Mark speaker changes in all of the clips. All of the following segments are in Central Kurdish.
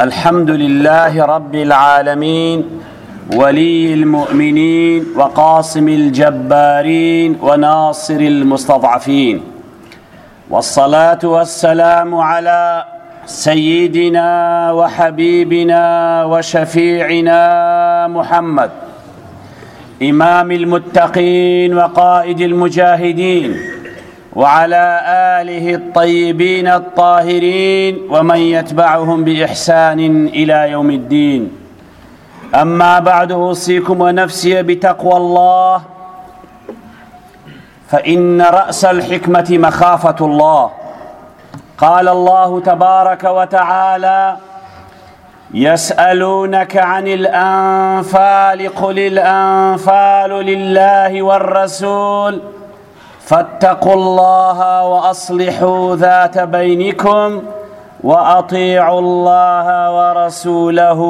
Speaker 1: الحمد لله رب العالمين ولي المؤمنين وقاسم الجبارين وناصر المستضعفين والصلاة والسلام على سيدنا وحبيبنا وشفيعنا محمد إمام المتقين وقائد المجاهدين وعلى آله الطيبين الطاهرين ومن يتبعهم بإحسان إلى يوم الدين أما بعد أوصيكم ونفسي بتقوى الله فإن رأس الحكمة مخافة الله قال الله تبارك وتعالى يسألونك عن الأنفال قل الأنفال لله والرسول فاتقوا الله وأصلحوا ذات بينكم وأطيعوا الله ورسوله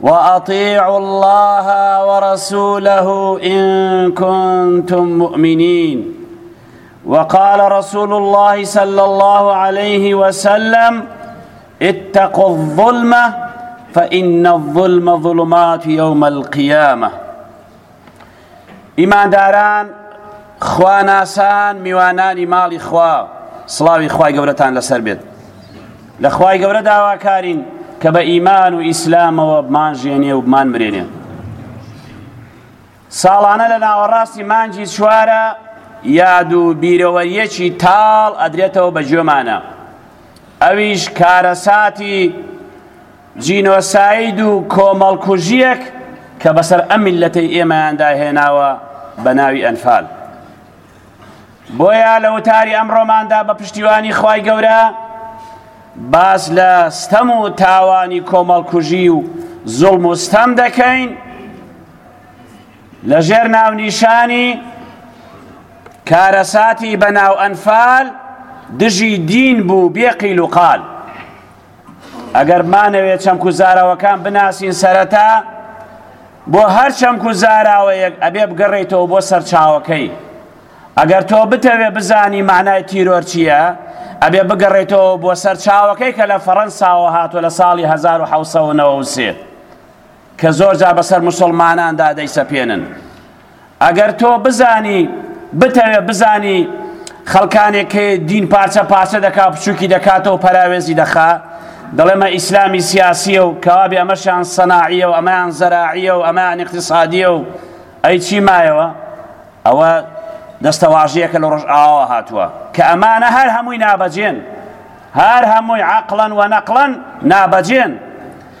Speaker 1: وأطيعوا الله ورسوله إن كنتم مؤمنين وقال رسول الله صلى الله عليه وسلم اتقوا الظلم فإن الظلم ظلمات يوم القيامة ئیمانداران خواناسان میوانانی ماڵی خوا سڵاوی خوای گەورەتان لەسەر بێت لە خوای گەورە داواکارین کە بە ئیمان و ئیسلامەوە بمانژێنێ و بمان مرێنێ ساڵانە لە ناوەڕاستی مانجی چوارە یاد و بیرەوەریەکی تاڵ ئەدرێتەوە بە گوێمانە ئەویش کارەساتی جینۆساید و کۆمەڵکوژیەک کە بەسەر ئەم میللەتەی ئێمەیاندا هێناوە بە ناوی ئەنفال بۆیە لە وتاری ئەمڕۆماندا بە پشتیوانی خوای گەورە باس لە ستەم و تاوانی کۆمەڵکوژی و زوڵم و ستەم دەکەین لە ژێر ناونیشانی کارەساتی بەناو ئەنفال دژی دین بوو بێقیل و قال ئەگەر مانەوێت چەمک و زاراوەکان بناسین سەرەتا بۆ هەر چەمک و زاراوەیەک ئەبێ بگەڕێیتەوە بۆ سەرچاوەکەی ئەگەر تۆ بتەوێ بزانی معنای تیرۆر چییە ئەبێ بگەڕێتەوە بۆ سەر چاوەکەی کە لە فەڕەنساوە هاتووە لە ساڵی 1970 کە زۆر جا بەسەر مسلماناندا دەیسەپێنن ئەگەر تۆ بزانی بتەوێ بزانی خەڵکانێک کە دین پارچە پارچە دەکا بچووکی دەکاتەوە پەراوێزی دەخا دەڵێمە ئیسلامی سیاسیە و کەوابێ ئەمەشان سەناعیە و ئەمەیان زەراعیە و ئەمەیان اقتصادیە و ئەی چی مایەوە ئەوە دەستەواژەیەکە لە ڕۆژ ئاوا هاتووە کە ئەمانە هەر هەمووی نابەجێن هەر هەمووی عقلن و نەقلن نابەجێن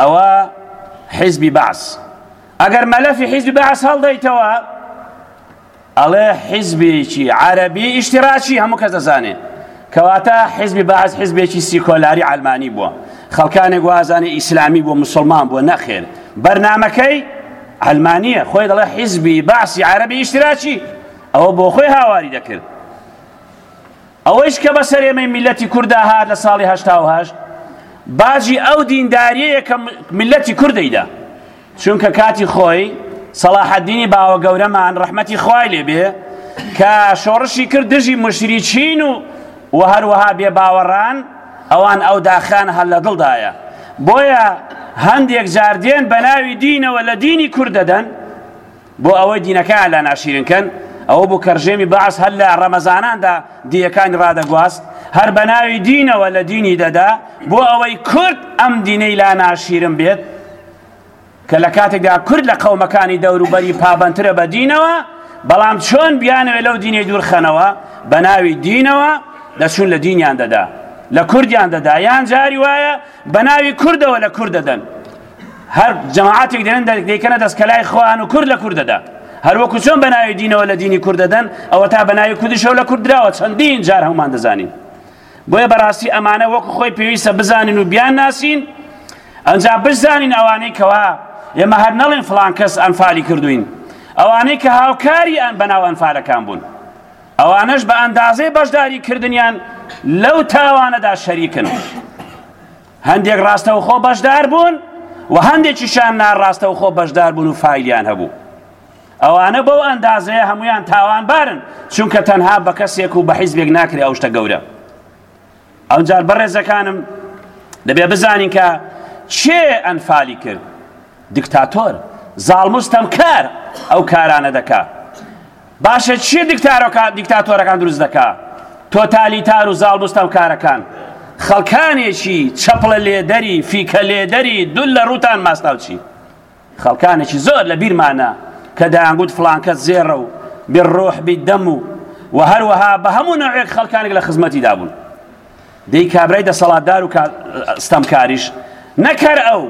Speaker 1: ئەوە حیزبی بەعس ئەگەر مەلەفی حیزبی بەعس هەڵدەیتەوە ئەڵێ حیزبێکی عەرەبی ئیشتراکی هەموو کەس دەزانێ کەواتە حیزبی بەعس حیزبێکی سیکۆلاری ئەلمانی بووە خەڵکانێک وازانێ ئیسلامی بۆ مسلمان بۆ نەخێر بەرنمەکەی ئەلمانیە خۆی دەڵێ حیزبی بەعسی عەرەبی ئیشتراکی ئەوە بۆ خۆی هاواری دەکرد ئەوەیش کە بەسەر ئێمەی میللەتی کوردا هات لە ساڵی هەشتا و هەشت باجی ئەو دینداریەیە کە میللەتی کورد دەیدا چونکە کاتی خۆی سەڵاحەدینی باوە گەورەمان ڕەحمەتی خوای لێبێ کە شۆڕشی کرد دژی مشریچین و و هەروەها بێ باوەڕان ئەوان ئەو داخان هەر لە دڵدایە بۆیە هەندێک جاردێن بە ناوی دینەوە لە دینی کورد دەدەن بۆ ئەوەی دینەکەیان لا ناشیرین کەن، ئەوە بوو کە ڕژێمی بەعس هەر لە ڕەمەزاناندا دیەکانی ڕادەگواست، هەر بە ناوی دینەوە لە دینی دەدا، بۆ ئەوەی کورد ئەم دینەی لا ناشیرن بێت، کە لە کاتێکدا کورد لە قەومەکانی دەوروبەری پابەندترە بە دینەوە، بەڵام چۆن بیانەوێت لەو دینەی دوورخەنەوە، بە ناوی دینەوە دەچوون لە دینیان دەدا، لە کوردیان دەدا، یان جاری وایە بە ناوی کوردەوە لە کورد دەدەن. هەر جەماعاتێک دێنن دەکەنە دەست کەلای خۆیان و کورد لە کورد دەدا هەروەکو چۆن بە ناوی دینەوە لە دینی کورد دەدەن ئەوە تا بە ناوی کوردیشەوە لە کورد دراوە چەندین جار هەمومان دەزانین بۆیە بەڕاستی ئەمانە وەکو خۆی پێویستە بزانین و بیان ناسین ئەنجا بزانین ئەوانەی کەوا ئێمە هەر نەڵێن فلان کەس ئەنفالی کردوین ئەوانەی کە هاوکاری ئەن بەناو ئەنفالەکان بوون ئەوانەش بە ئەندازەی بەشداری کردنیان لەو تاوانەدا شەریکن هەندێک ڕاستەوخۆ بەشدار بوون و هەندێکیشان ناڕاستەوخۆ بەشدار بوون و فایلیان هەبوو ئەوانە بەو ئەندازەیە هەمویان تاوانبارن چونکە تەنها بە کەسێک و بە حیزبێک ناکرێ ئەو شتە گەورە ئەوجار بەڕێزەکانم دەبێ بزانین کە چێ ئەنفالی کرد دیکتاتۆر زاڵمستەم کار ئەو کارانە دەکا باشە چیە دیکتارۆکان دیکتاتۆرەکان دروست دەکا تۆتالیتار و زاڵ بستەمکارەکان خەڵکانێکی چەپڵە لێدەری فیکە لێدەری دول لە ڕوتان ماستاوچی خەڵکانێکی زۆر لە بیرمانە کە دەیانگووت فلانکە زێڕە و بڕۆح بیدەم و و هەروەها بە هەموو نەوێک خەڵکانێک لە خزمەتیدا بوون دەی کابرای دەسەڵاتدار و ستەمکاریش نەک هەر ئەو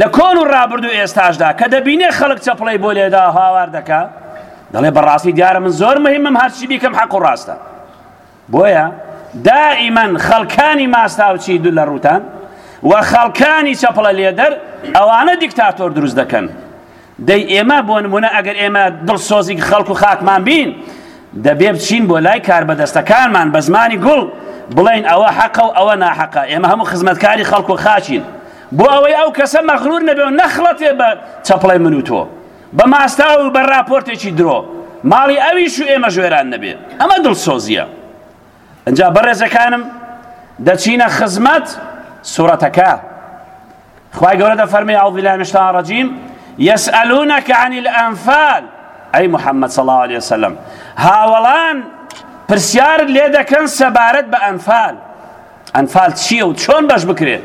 Speaker 1: لە کۆن و ڕابردوو ئێستاشدا کە دەبینێ خەڵک چەپڵەی بۆ لێدا هاوار دەکا دەڵێ بەڕاستی دیارە من زۆر مهمم هەرچی بیکەم حەق و ڕاستە بۆیە دائیمەن خەڵکانی ماستاوچی دوو لە ڕووتان و خەڵکانی چەپڵە لێدەر ئەوانە دیکتاتۆر دروست دەکەن دەی ئێمە بۆ نمونە ئەگەر ئێمە دڵسۆزیک خەڵک و خاکمان بین دەبێ بچین بۆ لای کاربەدەستەکانمان بە زمانی گوڵ بڵین ئەوە حەقە و ئەوە ناحەقە ئێمە هەموو خزمەتکاری خەڵک و خاچین بۆ ئەوەی ئەو کەسە مەغرور نەبێ و نەخڵەتێ بە چەپڵەی من و تۆ بە ماستاو و بە راپۆرتێکی درۆ ماڵی ئەویش و ئێمە ژێران نەبێ ئەمە دڵسۆزیە ئەنجا بەڕێزەکانم دەچینە خزمەت سورەتەکە خوای گەورە دەفەرمی ئەعوذ بالله من الشیطان الرجیم یسئلونک عن الانفال ئەی محەممەد صلی الله عليه وسلم هاوڵان پرسیار لێ دەکەن سەبارەت بە ئەنفال ئەنفال چییە و چۆن بەش بکرێت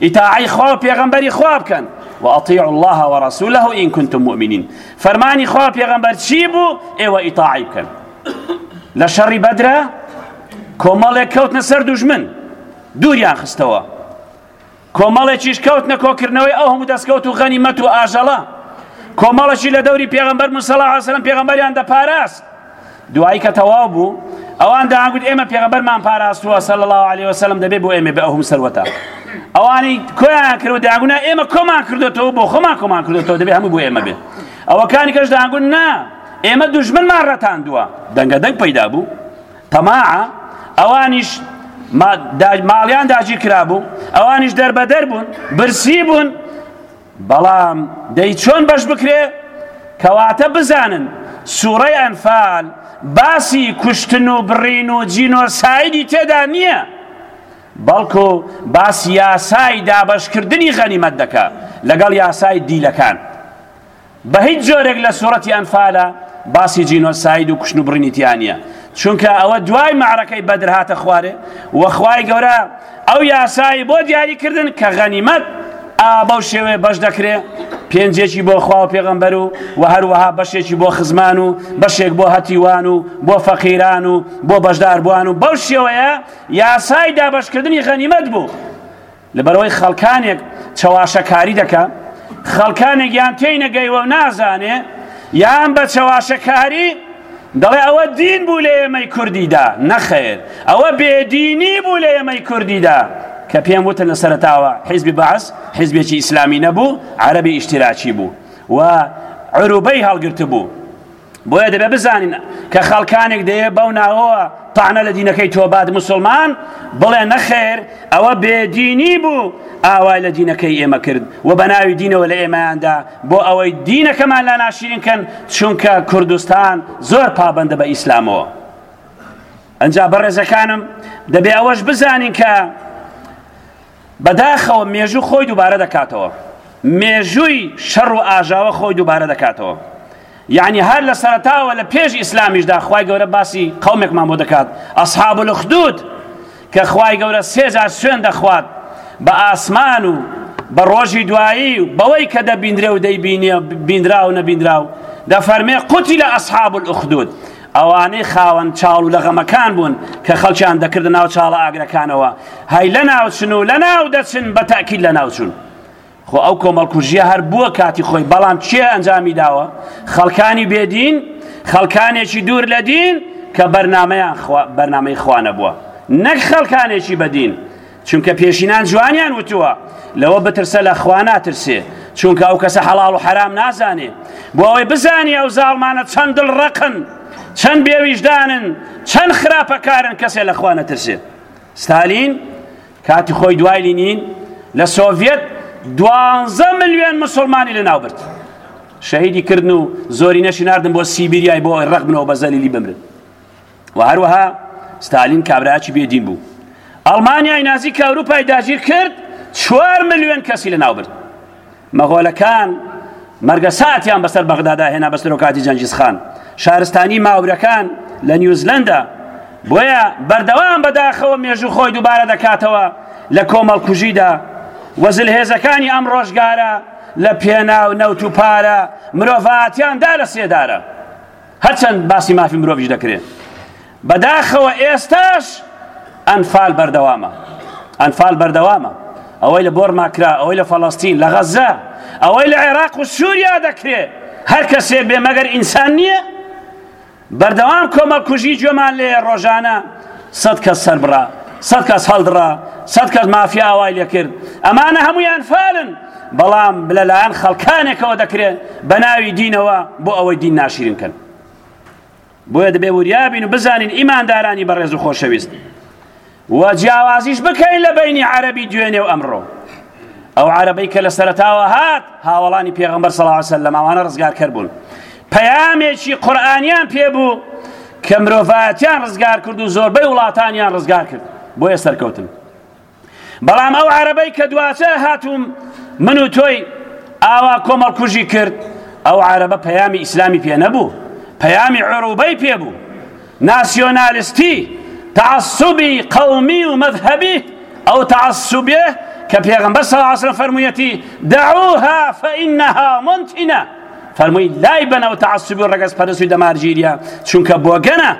Speaker 1: ئیتاعەی خوا و پێغەمبەری خوا بکەن وأطیعوا الله ورسوله إن كنتم مؤمنین فەرمانی خوا و پێغەمبەر چی بوو ئێوە ئیتاعەی بکەن لە شەڕی بەدرە کۆمەڵێک کەوتنە سەر دوژمن دووریان خستەوە کۆمەڵێکیش کەوتنە کۆکردنەوەی ئەو هەموو دەستکەوت و غەنیمەت و ئاژەڵە کۆمەڵەشی لە دەوری پێغەمبەر موسەڵا حەسەن پێغەمبەریان دەپاراست دوایی کە تەواو بوو ئەوان داگوت ئێمە پێغەبەرمان پاراستووە سەل الله عليه وسلم دەبێ بۆ ئێمە بە ئەوهم سەروەتا ئەوانی کۆیان کرد و داگونا ئێمە کۆمان کردێتەوە بۆ خۆمان کۆمان کردێتەوە دەبێ هەموو بۆ ئێمە بێت ئەوەکانی کەش داگوون نا ئێمە دوژمنمان ڕەتاندووە دەنگە دەنگ پەیدا بوو تەماعە ئەوانیش ماڵیان داگیر کرابوو ئەوانیش دەربەدەر بوون برسی بوون بەڵام دەی چۆن بەش بکرێ؟ کەواتە بزانن سوڕەی ئەنفال باسی کوشتن و بڕین و جینۆسایدی تێدا نییە بەڵکو باسی یاسای دابەشکردنی غەنیمەت دەکا لەگەڵ یاسای دیلەکان بە هیچ جۆرێک لە سورەتی ئەنفالە باسی جینۆساید و کوشن و بڕینی تیانە چونکە ئەوە دوای معرەکەی بەدر هاتە خوارێ وەخوای گەورە ئەو یاسایی بۆ دیاریکردن کە غەنیمەت ئابەو شێوێ بەش دەکرێ پێنجێکی بۆ خوا و پێغەمبەر و و هەروەها بەشێکی بۆ خزمان و بەشێک بۆ هەتیوان و بۆ فەقیران و بۆ بەشداربووان و بەو شێوەیە یاسای دابشکردنی غەنیمەت بوو لەبەرەوەی خەڵکانێک چەواشەکاری دەکا خەڵکانێک یان تێی نەگەیوە و نازانێ یان بە چەواشەکاری دەڵێ ئەوە دین بوو لە ئێمەی کوردیدا نەخێر ئەوە بێدینی بوو لە ئێمەی کوردیدا کە پێم وتن لە سەرتاوە حیزبی بەعس حیزبێکی ئیسلامی نەبوو عەربی ئیشتراکی بوو و عروبەی هەڵگرت بوو بۆیە دەبێ بزانین کە خەڵکانێک دەیە بەو ناوەوە تانە لە دینەکەی تۆبات مسلمان بڵێ نەخێر ئەوە بێدینی بوو ئاوای لە دینەکەی ئێمە کرد و بە ناوی دینەوە لە ئێمەیاندا بۆ ئەوەی دینەکەمان لا ناشرین کەن چونکە کوردستان زۆر پابندە بە ئیسلامەوە ئەجا بەڕێزەکانم دەبێ ئەوەش بزانین کە بەداخەوە مێژوو خۆی دووبارە دەکاتەوە مێژووی شەڕ و ئاژاوە خۆی دووبارە دەکاتەوە یعنی هەر لە سەرتاوە لە پێش ئیسلامیشدا خی گەورە باسی قومێکمان بۆ دەکات ئەسحاب و لەخدود کە خی گەورە سێجار سوێن دەخوات بە ئاسمان و بە ڕۆژی دوایی و بەوەی کە دەبیندرێ و دەیبینێ بیندرا و نەبیندرا و دەفەرمێ قوتی لە ئەسحاب و ئوخدود ئەوانەی خاوەن چاڵ و لەغەمەکان بوون کە خەڵکیان دەکردە ناو چاڵە ئاگرەکانەوە هەی لەناوچن و لەناو دەچن بە تەئکید لەناوچوون خۆ ئەو کۆمەڵکوژیە هەر بووە کاتی خۆی بەڵام چێ ئەنجامی داوە خەڵکانی بێدین خەڵکانێکی دوور لە دین کە بەرنمەیان بەرنمەی خوانە بووە نەک خەڵکانێکی بەدین چونکە پێشینان جوانیان وتووە لەوە بترسە لە خوا ناترسێ چونکە ئەو کەسە حەڵاڵ و حەرام نازانێ بۆ ئەوەی بزانێ ئەو زاڵمانە چەند دڵ ڕقن چەند بێویژدانن چەند خراپەکارن کەسێ لە خوا نەترسێ ستالین کاتی خۆی دوای لینین لە سۆڤەت دوانزە ملیۆن مسلمانی لە ناو برد شەهیدی کردن و زۆری نەشی نردن بۆ سیبیریای بۆ ڕق بنەوە بە زەلیلی بمرن و هەروەها ستالین کابراچی بێدین بوو ئەڵمانیای نازی کە ئەوروپای داگیر کرد چوار ملیۆن کەسی لە ناوبرد مەغۆلەکان مەرگە ساتیان بەسەر بەغدادا هێنا بە سەرۆکاتی جەنجیز خان شارستانی ماورەکان لە نیوزلندا بۆیە بەردەوام بەداخەوە مێژوو خۆی دووبارە دەکاتەوە لە کۆمەڵکوژیدا وەزل هێزەکانی ئەم ڕۆژگارە لە پێناو نەوت و پارە مرۆڤاتیاندا لە سێدارە هەرچەند باسی مافی مرۆڤیش دەکرێت بەداخەوە ئێستاش ئەنفال بەردەوامە ئەنفال بەردەوامە ئەوەی لە بۆرما کرا ئەوەی لە فەڵەستین لە غەزە ئەوەی لە عێراق و سووریا دەکرێت هەر کەسێ بێ مەگەر ئینسان نییە بەردەوام کۆمەڵکوژی گوێمان لێ ڕۆژانە سەد کەس سەربڕا سەد کەس هەڵدڕا سەد کەس مافیا ئاوای لێکرد ئەمانە هەمووی ئەنفالن بەڵام لەلایەن خەڵکانێکەوە دەکرێت بە ناوی دینەوە بۆ ئەوەی دین ناشیرین بکەن بۆیە دەبێ وریابین و بزانین ئیماندارانی بەڕێز و خۆشەویست و جیاوازیش بکەین لە بینی عەربی دوێنێ و ئەمڕۆ ئەو عەربەی کە لە سەرتاوە هات هاوڵانی پێغمبەر سەڵاوسە لە ماوانە ڕزگارکەر بوون پەیامێکی قورآانیان پێ بوو کە مرۆڤاتیان ڕزگار کرد و زۆربەی وڵاتانیان ڕزگار کرد بۆیە سەرکەوتن بەڵام ئەو عەرەبەی کە دواتر هاتووم من و تۆی ئاوا کۆمەڵکوژی کرد ئەو عەرەبە پەیامی ئیسلامی پێ نەبوو پەیامی عروبەی پێ بوو ناسیۆنالستی تعصبی قومی و مذهبی ئەو تعصبێ کە پێغمبەر صلی الله علیه و فەرموویەتی دعوها فإنها منتنە فەرمووی لای بەنەوە تعصب و ڕەگەز پەرست و دەمارگیریە چونکە بۆگەنە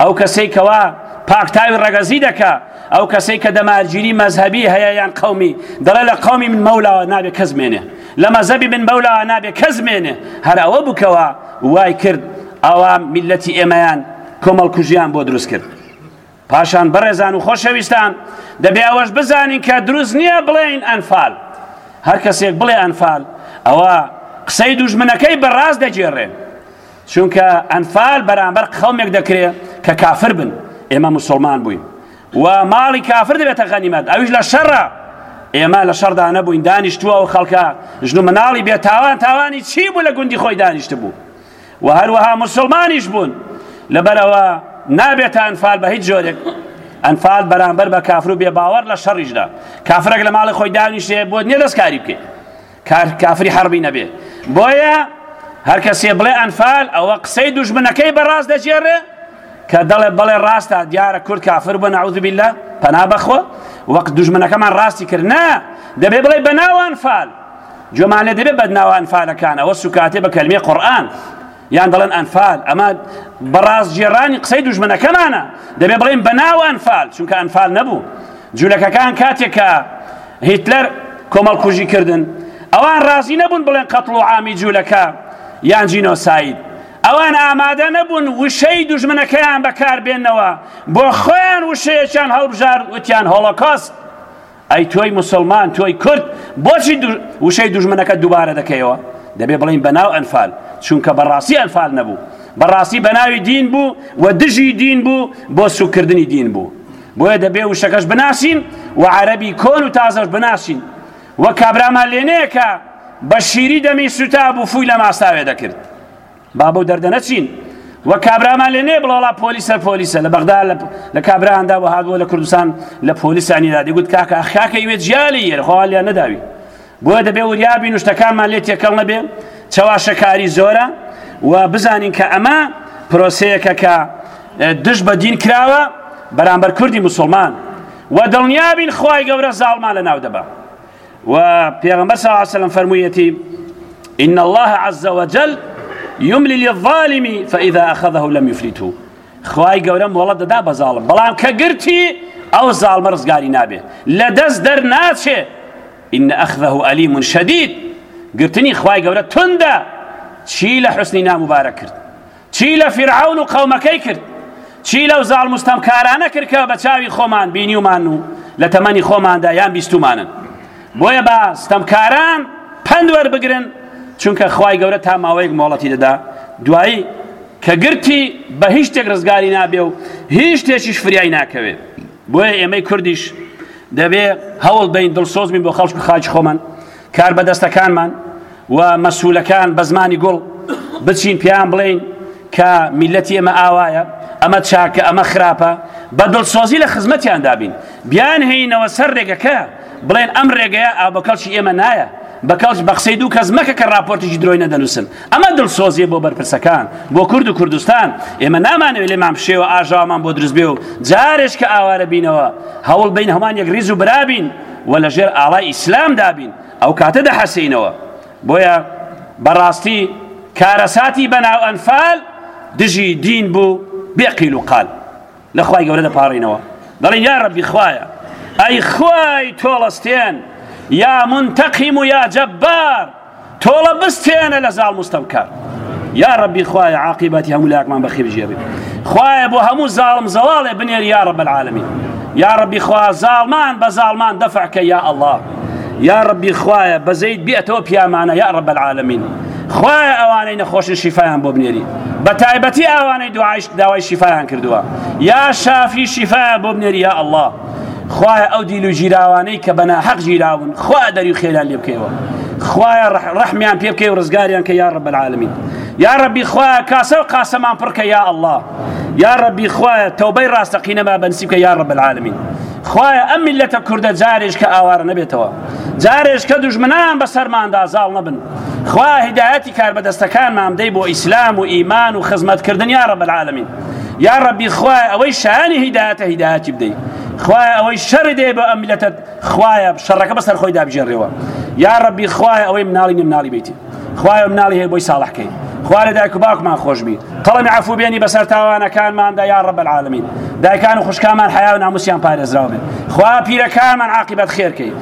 Speaker 1: ئەو کەسەی کەوا پاکتاوی ڕەگەزی دەکا ئەو کەسەی کە دەمارگیری مەزهەبی هەیە یان قەومی دەڵێ لە قەومی من مەولاوە نابێ کەس مێنێ لە مەزەبی من بەولاوە نابێ کەس مێنێ هەر ئەوە بکەوە وای کرد ئەوە میلەتی ئێمەیان کۆمەڵ کوژیان بۆ دروست کرد پاشان بەڕێزان و خۆشەویستان دەبێ ئەوەش بزانین کە دروست نییە بڵێین ئەنفال هەر کەسێک بڵێ ئەنفال ئەوە قسەی دوژمنەکەی بەڕاست دەگێڕێ چونکە ئەنفال بەرامبەر قەومێک دەکرێ کە کافر بن ئێمە مسلمان بووین و ماڵی کافر دەبێتە غەنیمەت ئەویش لە شەڕە ئێمە لە شەڕدا نەبووین دانیشتووە و خەڵکە ژن و مناڵی بێ تاوان تاوانی چی بوو لە گوندی خۆی دانیشت بوو و هەروەها مسلمانیش بوون لەبەرەوە نابێتە ئەنفال بە هیچ جۆرێک ئەنفال بەرامبەر بە کافر و بێ باوەڕ لە شەڕیشدا کافرەک لە ماڵی خۆی دانیشێ بۆ نیە دەستکاری بکەیت کار کافری حربی نەبێ بۆیە هەر کەسێ بڵێ ئەنفال ئەوە قسەی دوژمنەکەی بەڕاست دەجێڕێ کە دەڵێ بەڵێ ڕاستە دیارە کورد کافر بە نعوذ بالله پەنا بەخۆ وەک دوژمنەکەمان ڕاستی کرد نا دەبێ بڵێ بەناو ئەنفال جۆمان لێ دەبێ بەدناو ئەنفالەکان ئەوە سوکاتێ بە کەلمێ قورئان یان دەڵێن ئەنفال ئەمە بەڕاست گێڕانی قسەی دوژمنەکەمانە دەبێ بڵێن بەناو ئەنفال چونکە ئەنفال نەبوو جوولەکەکان کاتێک کە هیتلەر کۆمەڵکوژی کردن ئەوان ڕازی نەبوون بڵێن قەتڵ و عامی جوولەکە یان جینۆساید ئەوان ئامادە نەبوون وشەی دوژمنەکەیان بەکاربێنەوە بۆ خۆیان وشەیەکیان هەڵبژار وتیان هۆڵۆکۆست ئەی تۆی موسڵمان تۆی کورد بۆچی وشەی دوژمنەکەت دووبارە دەکەیەوە دەبێ بڵین بەناو ئەنفال چونکە بەڕاستی ئەنفال نەبوو بەڕاستی بەناوی دین بوو و دژی دین بوو بۆ سوکردنی دین بوو بۆیە دەبێ وشەکەش بناسین و عەرەبی کۆن و تازەش بناسین وە کابرامان لێنەیەکە بە شیری دەمی سوتا بوو فووی لە ماساوێ دەکرد با بەو دەردە نەچین وە کابرامان لێ نێ بڵاڵا پۆلیسە پۆلیسە لە بەغدا لە کابرااندا و هادووە لە کوردستان لە پۆلیسانی دادی گوت کاکە ئەخاکەی وێ جیالی یەرخوا لێ نەداوی بۆیە دەبێ وریابی نوشتەکانمان لێ تێکەڵ نەبێ چەواشەکاری زۆرە و بزانین کە ئەمە پرۆسەیەکە کە دژ بە دین کراوە بەرامبەر کوردی مسلمان و دڵنیابین خی گەورە زاڵمان لە ناو دەبە و پێغەمبەر صلی الله علیه و سلم فەرموویەتی ان الله عز وجل يملي للظالم فاذا اخذه لم يفلته خوای گەورە مۆڵەت دەدا بە زاڵم بەڵام کە گرتی ئەو زاڵمە ڕزگاری نابێ لە دەست دەرناچێ إن أخذه أليم شديد گرتنی خوای گەورە توندا چی لە حسنی نامبارە کرد چی لە فیرعەون و قەومەکەی کرد چی لەو زاڵ مستەمکارانە کرد کە بە چاوی خۆمان بینیومان و لە تەمەنی خۆماندا یان بیستومانن بۆیە با ستەمکاران پەند وەربگرن چونکە خوای گەورە تا ماوەیەک مۆڵەتی دەدا دوایی کە گرتی بە هیچ شتێک ڕزگاری نابێ و هیچ شتێکیش فریای ناکەوێ بۆیە ئێمەی کوردیش دەبێ هەوڵ بین دڵسۆز بین بۆ خەڵک خاچ خۆمان کاربەدەستەکانمان و مەسولەکان بە زمانی گوڵ بچین پێیان بڵێین کە میلەتی ئێمە ئاوایە ئەمە چاکە ئەمە خراپە بە دڵسۆزی لە خزمەتیان دابین بیان هەینەوە سەر ڕێگەکە بڵێن ئەم ڕێگەیە ئا بە کەڵکی ئێمە نایە بە کەڵک بە قسەی دوو کەس مەکە کە راپۆرتێکی درۆی نەدەنووسن ئەمە دڵسۆزیە بۆ بەرپرسەکان بۆ کورد و کوردستان ئێمە نامانەوێت لێمان بشێوە ئاژاوامان بۆ دروستبێ و جارێش کە ئاوارە بینەوە هەوڵ بین هەمان یەک ریز و برابین و لە ژێر ئاڵای ئیسلام دابین ئەو کاتە دەحەسینەوە بۆیە بەڕاستی کارەساتی بەناو ئەنفال دژی دین بوو بێ قیل و قال لە خوای گەورە دەپاڕینەوە دەڵێ یا ڕەبی خوایە ئەی خوای تۆڵەستێن یا منتەقیم و یا جەبار تۆڵە بستێنە لە زاڵ مستەمکار یا ربی خوایە عاقیبەتی هەموو لاکمان بەخیر ژێری خوایە بۆ هەموو زاڵم زەواڵێ بنێر یا رب العالمین یا ربی خوا زاڵمان بە زاڵمان دەفعکە یا ئەڵا یا ربی خوایە بەزەیت بێتەوە پیامانە یا رب العالمین خوایە ئەوانەی نەخۆشن شیفایان بۆ بنێری بە تایبەتی ئەوانەی دوعایش داوای شیفایان کردووە یا شافی شیفایان بۆ بنێری یا ئەڵا خوایە ئەو دیل و ژیراوانەی کە بە ناحەق ژیراون خوا دەری و خێران لێ بکەیەوە خوایە ڕەحمیان پێ بکەی و ڕزگاریان کە یا ڕب العالمین یا ڕبی خوایە کاسە و قاسەمان پڕکە یا الله یا ڕبی خوایە تەوبەی ڕاستەقینەما بەنسیب کە یا ڕب العالمین خوایە ئەم میلەتە کوردە جارێش کە ئاوارە نەبێتەوە جارێش کە دوژمنان بەسەرماندا زاڵ نەبن خوا هیدایەتی کاربەدەستەکانمان بدەی بۆ ئیسلام و ئیمان و خزمەتکردن یا ڕب العالمین یا ربی خوای ئەوەی شایانی هیدایەتە هیدایەتی بدەی خوای ئەوەی شەڕی دێ بە ئەم میلەتە خوایە شەڕەکە بەسەر خۆی دابژێنرێەوە یا ربی خوای ئەوەی مناڵی نیم ناڵی بیتی خوای مناڵی هەیە بۆی ساڵحکەی خوا لە دایک و باوکمان خۆشببی تەڵمی عفو بێنی بەسەر تاوانەکانماندا یا رب العالمین دایکان و خوشکامان حیا و ناموسیان پارێزراو بێت خوا پیرەکانمان عاقبەت خێرکەی